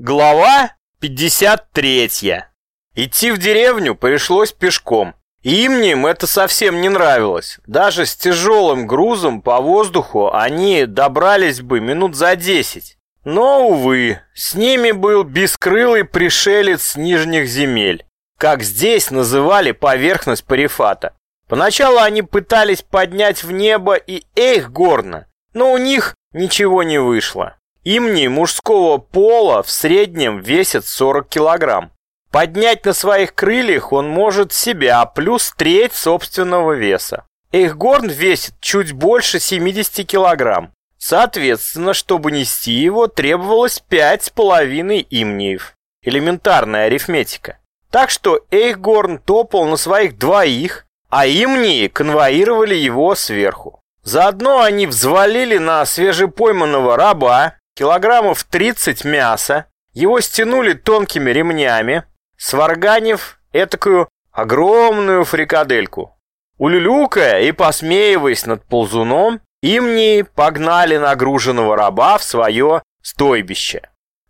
Глава 53. Идти в деревню пришлось пешком. И им это совсем не нравилось. Даже с тяжелым грузом по воздуху они добрались бы минут за десять. Но, увы, с ними был бескрылый пришелец нижних земель, как здесь называли поверхность Парифата. Поначалу они пытались поднять в небо и Эйхгорна, но у них ничего не вышло. Имни мужского пола в среднем весит 40 килограмм. Поднять на своих крыльях он может себя плюс треть собственного веса. Эйхгорн весит чуть больше 70 килограмм. Соответственно, чтобы нести его, требовалось пять с половиной имниев. Элементарная арифметика. Так что Эйхгорн топал на своих двоих, а имнии конвоировали его сверху. Заодно они взвалили на свежепойманного раба, килограммов 30 мяса, его стянули тонкими ремнями, сварганив этакую огромную фрикадельку. Улюлюкая и посмеиваясь над ползуном, имни погнали нагруженного раба в свое стойбище.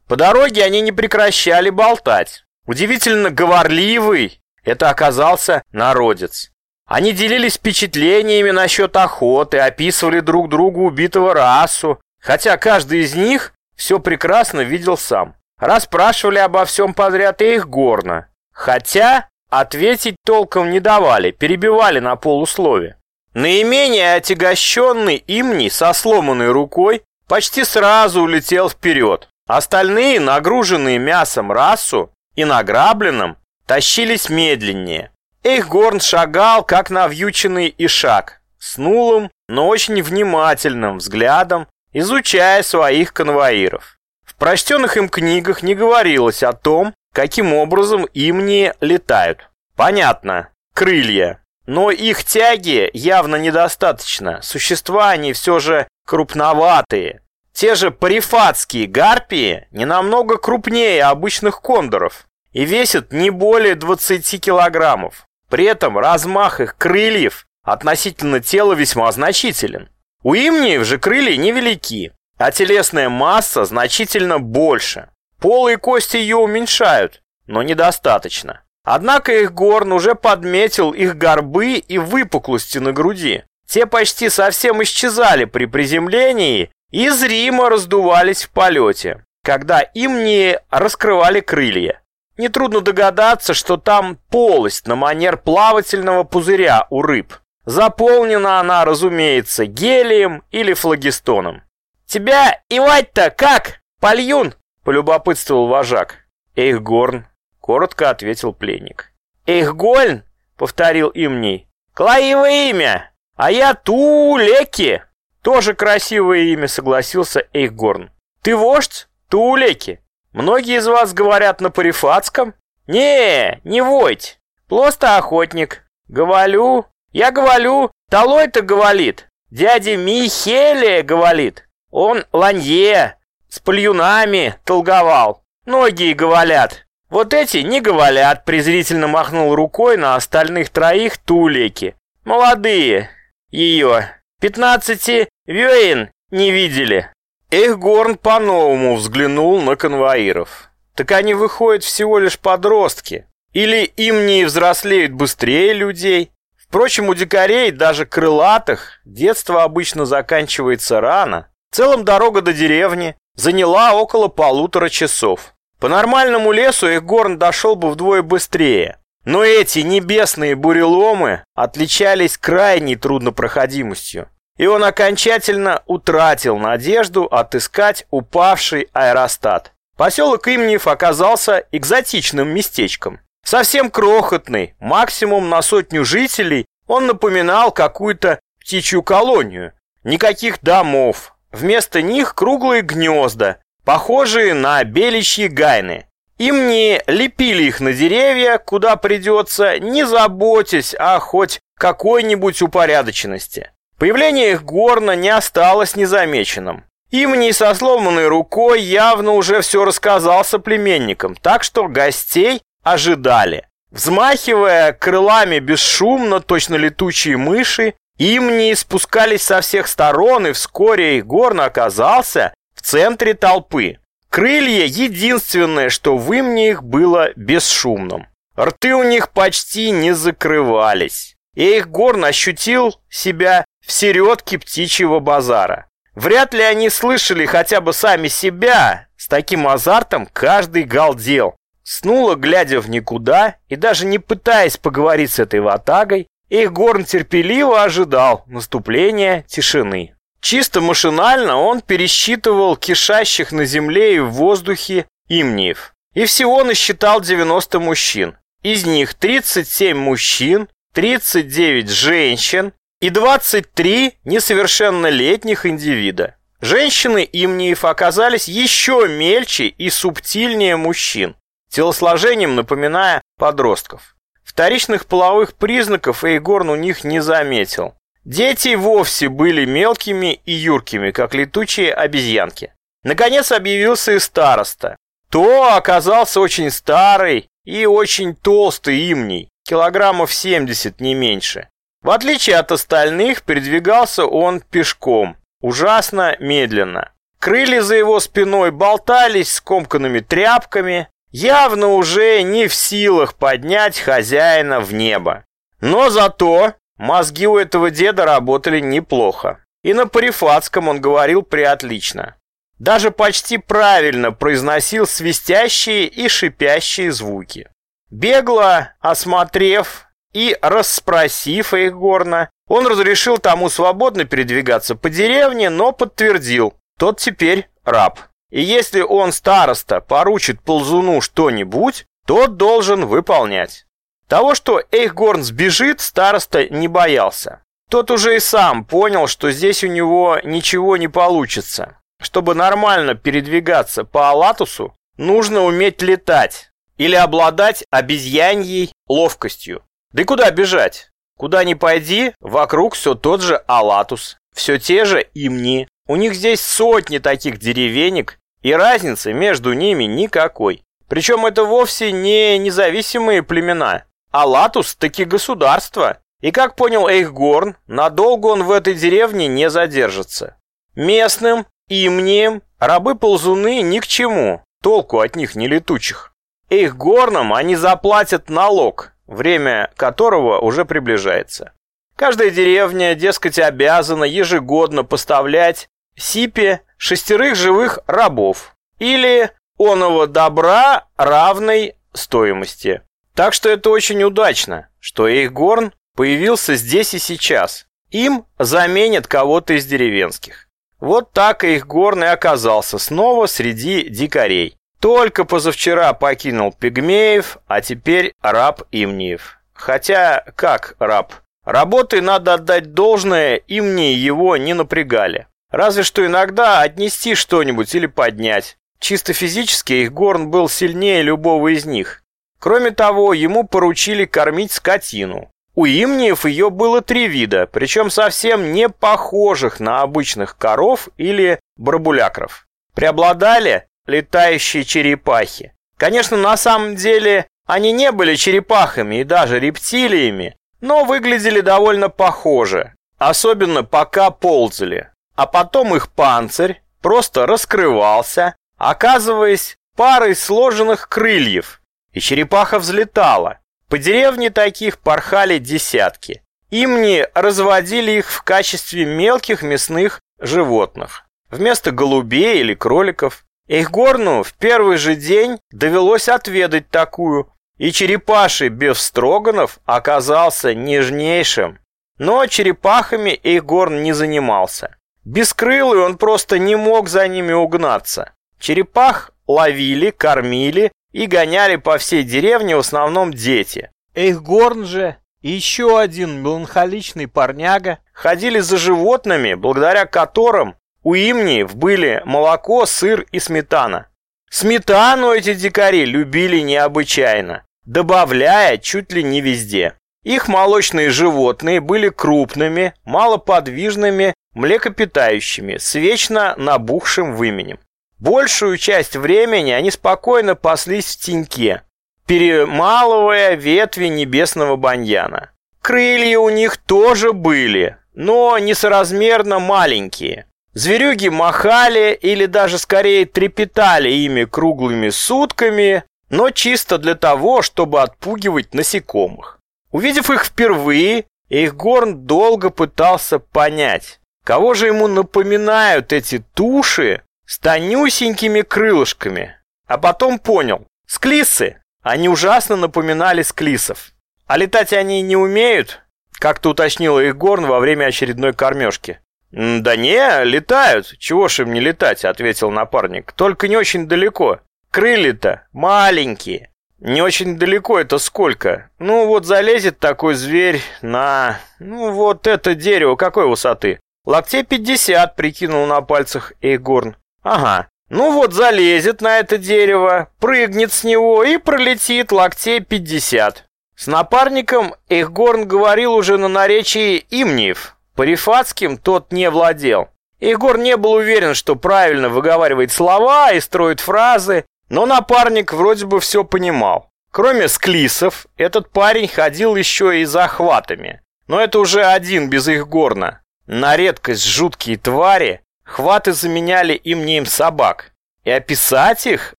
По дороге они не прекращали болтать. Удивительно говорливый это оказался народец. Они делились впечатлениями насчет охоты, описывали друг другу убитого расу, Хотя каждый из них все прекрасно видел сам. Расспрашивали обо всем подряд и их горно. Хотя ответить толком не давали, перебивали на полуслове. Наименее отягощенный имни со сломанной рукой почти сразу улетел вперед. Остальные, нагруженные мясом расу и награбленным, тащились медленнее. Эйхгорн шагал, как навьюченный ишак, с нулым, но очень внимательным взглядом изучая своих конвоиров. В прочтенных им книгах не говорилось о том, каким образом им не летают. Понятно, крылья. Но их тяги явно недостаточно. Существа они все же крупноватые. Те же парифатские гарпии не намного крупнее обычных кондоров и весят не более 20 килограммов. При этом размах их крыльев относительно тела весьма значителен. У имниев же крылья невелики, а телесная масса значительно больше. Полые кости ее уменьшают, но недостаточно. Однако их горн уже подметил их горбы и выпуклости на груди. Те почти совсем исчезали при приземлении и зримо раздувались в полете, когда им не раскрывали крылья. Нетрудно догадаться, что там полость на манер плавательного пузыря у рыб. Заполнена она, разумеется, гелием или флагистоном. «Тебя ивать-то как, Польюн?» — полюбопытствовал вожак. «Эйхгорн», — коротко ответил пленник. «Эйхгольн?» — повторил имний. «Клаевое имя, а я Тулеки». «Тоже красивое имя», — согласился Эйхгорн. «Ты вождь Тулеки? Многие из вас говорят на парифатском?» «Не, не войдь, просто охотник. Говорю, я говорю, Талой-то говорит, дядя Михеле говорит. Он ланье, с плюнами толговал. Многие говорят. Вот эти не говорят, презрительно махнул рукой на остальных троих тулеки. Молодые. Ее. Пятнадцати вёин не видели. Эхгорн по-новому взглянул на конвоиров. Так они выходят всего лишь подростки. Или им не взрослеют быстрее людей, Впрочем, у дикарей, даже крылатых, детство обычно заканчивается рано. В целом дорога до деревни заняла около полутора часов. По нормальному лесу их горн дошел бы вдвое быстрее. Но эти небесные буреломы отличались крайней труднопроходимостью. И он окончательно утратил надежду отыскать упавший аэростат. Поселок Имниев оказался экзотичным местечком. Совсем крохотный, максимум на сотню жителей, он напоминал какую-то птичью колонию. Никаких домов. Вместо них круглые гнезда, похожие на беличьи гайны. Им не лепили их на деревья, куда придется, не заботясь о хоть какой-нибудь упорядоченности. Появление их горна не осталось незамеченным. Имни со сломанной рукой явно уже все рассказал соплеменникам, так что гостей ожидали. Взмахивая крылами бесшумно, точно летучие мыши, имни спускались со всех сторон, и вскоре их горн оказался в центре толпы. Крылья — единственное, что в имне их было бесшумным. Рты у них почти не закрывались. Эйхгорн ощутил себя в середке птичьего базара. Вряд ли они слышали хотя бы сами себя. С таким азартом каждый галдел. Снула, глядя в никуда и даже не пытаясь поговорить с этой ватагой, Эйхгорн терпеливо ожидал наступления тишины. Чисто машинально он пересчитывал кишащих на земле и в воздухе имниев. И всего насчитал 90 мужчин. Из них 37 мужчин, 39 женщин и 23 несовершеннолетних индивида. Женщины имниев оказались еще мельче и субтильнее мужчин, телосложением напоминая подростков. Вторичных половых признаков Эйгорн у них не заметил. Дети вовсе были мелкими и юркими, как летучие обезьянки. Наконец объявился и староста. То оказался очень старый и очень толстый имний, килограммов 70 не меньше. В отличие от остальных, передвигался он пешком, ужасно медленно. Крылья за его спиной болтались скомканными тряпками, явно уже не в силах поднять хозяина в небо. Но зато мозги у этого деда работали неплохо. И на парифатском он говорил приотлично. Даже почти правильно произносил свистящие и шипящие звуки. Бегло осмотрев и расспросив Эйхгорна, он разрешил тому свободно передвигаться по деревне, но подтвердил, тот теперь раб. И если он, староста, поручит ползуну что-нибудь, тот должен выполнять. Того, что Эйхгорн сбежит, староста не боялся. Тот уже и сам понял, что здесь у него ничего не получится. Чтобы нормально передвигаться по Алатусу, нужно уметь летать или обладать обезьяньей ловкостью. Да и куда бежать? Куда ни пойди, вокруг все тот же Алатус, все те же имни. У них здесь сотни таких деревенек, и разницы между ними никакой. Причем это вовсе не независимые племена. Алатус таки государство. И как понял Эйхгорн, надолго он в этой деревне не задержится. Местным Имнием рабы-ползуны ни к чему, толку от них не летучих. Их горным они заплатят налог, время которого уже приближается. Каждая деревня, дескать, обязана ежегодно поставлять Сипе шестерых живых рабов или оного добра равной стоимости. Так что это очень удачно, что Эйхгорн появился здесь и сейчас. Им заменят кого-то из деревенских. Вот так и их горный оказался снова среди дикарей. Только позавчера покинул пигмеев, а теперь раб Имниев. Хотя, как раб? Работы, надо отдать должное, Имнии его не напрягали. Разве что иногда отнести что-нибудь или поднять. Чисто физически их горн был сильнее любого из них. Кроме того, ему поручили кормить скотину. У имниев ее было три вида, причем совсем не похожих на обычных коров или барбулякров. Преобладали летающие черепахи. Конечно, на самом деле они не были черепахами и даже рептилиями, но выглядели довольно похоже, особенно пока ползали. А потом их панцирь просто раскрывался, оказываясь парой сложенных крыльев, и черепаха взлетала. По деревне таких порхали десятки. Имни разводили их в качестве мелких мясных животных. Вместо голубей или кроликов. Эйхгорну в первый же день довелось отведать такую, и черепаший Бефстроганов оказался нежнейшим. Но черепахами Эйхгорн не занимался. Бескрылый он просто не мог за ними угнаться. Черепах ловили, кормили и гоняли по всей деревне в основном дети. Эйхгорн же и еще один меланхоличный парняга ходили за животными, благодаря которым у имниев были молоко, сыр и сметана. Сметану эти дикари любили необычайно, добавляя чуть ли не везде. Их молочные животные были крупными, малоподвижными, млекопитающими, с вечно набухшим выменем. Большую часть времени они спокойно паслись в теньке, перемалывая ветви небесного баньяна. Крылья у них тоже были, но несоразмерно маленькие. Зверюги махали или даже скорее трепетали ими круглыми сутками, но чисто для того, чтобы отпугивать насекомых. Увидев их впервые, Эйхгорн долго пытался понять, кого же ему напоминают эти туши с тонюсенькими крылышками. А потом понял, склисы, они ужасно напоминали склисов. А летать они не умеют, как-то уточнил Эйхгорн во время очередной кормежки. «Да не, летают. Чего ж им не летать?» — ответил напарник. «Только не очень далеко. Крылья-то маленькие. Не очень далеко это сколько? Ну вот залезет такой зверь на... Ну вот это дерево какой высоты? Локтей 50, прикинул на пальцах Эйгорн. Ага. Ну вот залезет на это дерево, прыгнет с него и пролетит локтей 50. С напарником Эйгорн говорил уже на наречии имниев. Парифатским тот не владел. Егор не был уверен, что правильно выговаривает слова и строит фразы, но напарник вроде бы все понимал. Кроме склисов, этот парень ходил еще и за хватами. Но это уже один без их горна. На редкость жуткие твари, хваты заменяли им не им собак. И описать их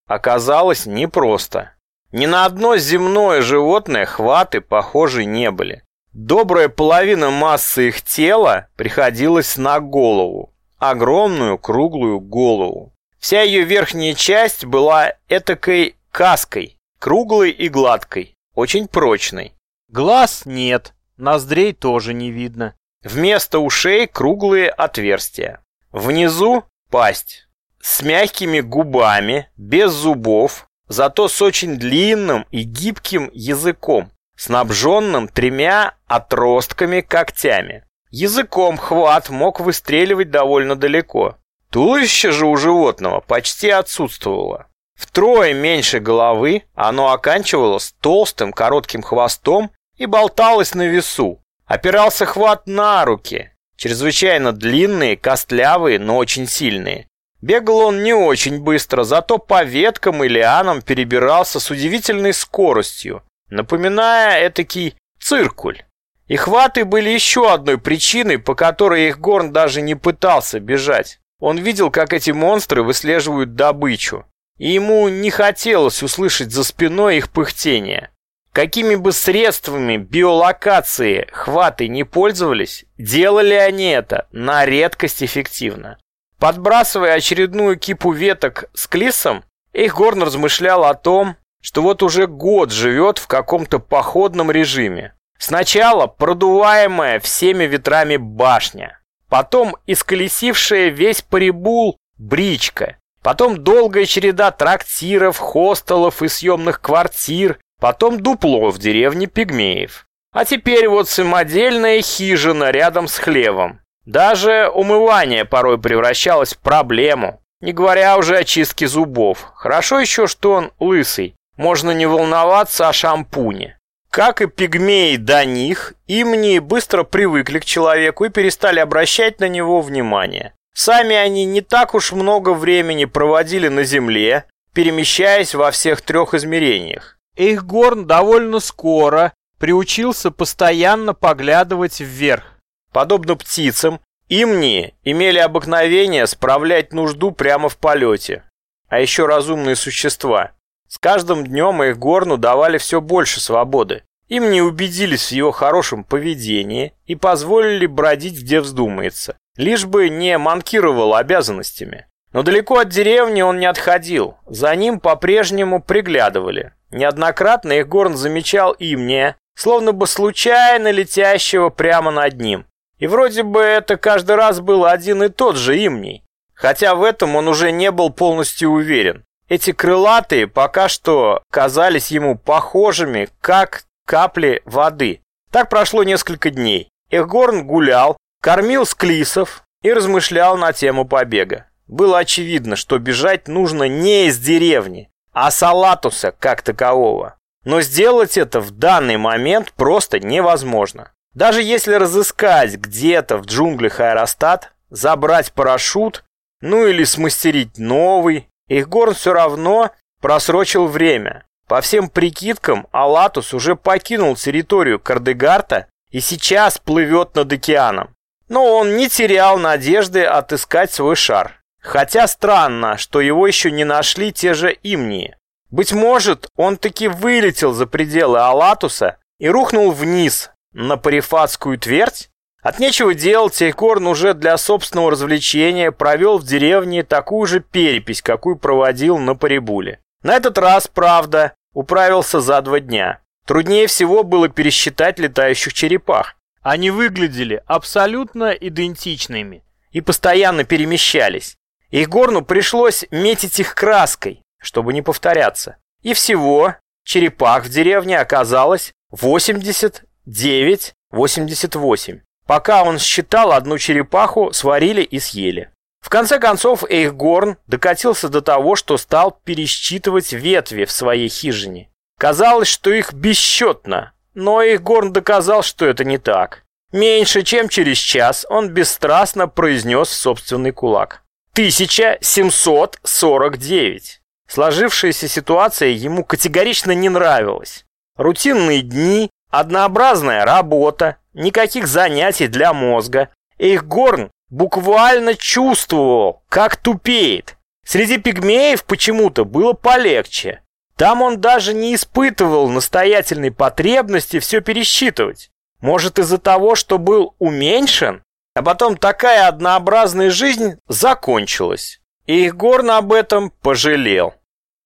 оказалось непросто. Ни на одно земное животное хваты похожи не были. Добрая половина массы их тела приходилась на голову. Огромную круглую голову. Вся ее верхняя часть была этакой каской, круглой и гладкой, очень прочной. Глаз нет, ноздрей тоже не видно. Вместо ушей круглые отверстия. Внизу пасть. С мягкими губами, без зубов, зато с очень длинным и гибким языком, снабженным тремя отростками-когтями. Языком хват мог выстреливать довольно далеко. Туловище же у животного почти отсутствовало. Втрое меньше головы, оно оканчивалось толстым коротким хвостом и болталось на весу. Опирался хват на руки, чрезвычайно длинные, костлявые, но очень сильные. Бегал он не очень быстро, зато по веткам и лианам перебирался с удивительной скоростью, напоминая этакий циркуль. И хваты были еще одной причиной, по которой их горн даже не пытался бежать. Он видел, как эти монстры выслеживают добычу, и ему не хотелось услышать за спиной их пыхтение. Какими бы средствами биолокации хваты не пользовались, делали они это на редкость эффективно. Подбрасывая очередную кипу веток с клисом, Эйхгорн размышлял о том, что вот уже год живет в каком-то походном режиме. Сначала продуваемая всеми ветрами башня, потом исколесившая весь Парибул бричка, потом долгая череда трактиров, хостелов и съемных квартир, потом дупло в деревне Пигмеев. А теперь вот самодельная хижина рядом с хлевом. Даже умывание порой превращалось в проблему, не говоря уже о чистке зубов. Хорошо еще, что он лысый, можно не волноваться о шампуне. Как и пигмеи до них, имни быстро привыкли к человеку и перестали обращать на него внимание. Сами они не так уж много времени проводили на Земле, перемещаясь во всех трех измерениях. Эйхгорн довольно скоро приучился постоянно поглядывать вверх. Подобно птицам, имни имели обыкновение справлять нужду прямо в полете. А еще разумные существа. С каждым днем их горну давали все больше свободы. Им не убедились в его хорошем поведении и позволили бродить где вздумается, лишь бы не манкировал обязанностями. Но далеко от деревни он не отходил, за ним по-прежнему приглядывали. Неоднократно их горн замечал имне, словно бы случайно летящего прямо над ним. И вроде бы это каждый раз был один и тот же имний, хотя в этом он уже не был полностью уверен. Эти крылатые пока что казались ему похожими, как капли воды. Так прошло несколько дней. Эхгорн гулял, кормил склисов и размышлял на тему побега. Было очевидно, что бежать нужно не из деревни, а с Алатуса как такового. Но сделать это в данный момент просто невозможно. Даже если разыскать где-то в джунглях аэростат, забрать парашют, ну или смастерить новый, Ихгорн все равно просрочил время. По всем прикидкам, Алатус уже покинул территорию Кардегарта и сейчас плывет над океаном. но он не терял надежды отыскать свой шар. Хотя странно, что его еще не нашли те же имнии. Быть может, он таки вылетел за пределы Алатуса и рухнул вниз, на Парифатскую твердь? От нечего делать, Эйкорн уже для собственного развлечения провел в деревне такую же перепись, какую проводил на Парибуле. На этот раз, правда, управился за два дня. Труднее всего было пересчитать летающих черепах. Они выглядели абсолютно идентичными и постоянно перемещались. Игорну пришлось метить их краской, чтобы не повторяться. И всего черепах в деревне оказалось 89-88. Пока он считал, одну черепаху сварили и съели. В конце концов, Эйхгорн докатился до того, что стал пересчитывать ветви в своей хижине. Казалось, что их бесчетно, но Эйхгорн доказал, что это не так. Меньше чем через час он бесстрастно произнес собственный кулак. 1749. Сложившаяся ситуация ему категорично не нравилась. Рутинные дни, однообразная работа, никаких занятий для мозга. Эйхгорн буквально чувствовал, как тупеет. Среди пигмеев почему-то было полегче. Там он даже не испытывал настоятельной потребности все пересчитывать. Может из-за того, что был уменьшен? А потом такая однообразная жизнь закончилась. И Егорн об этом пожалел.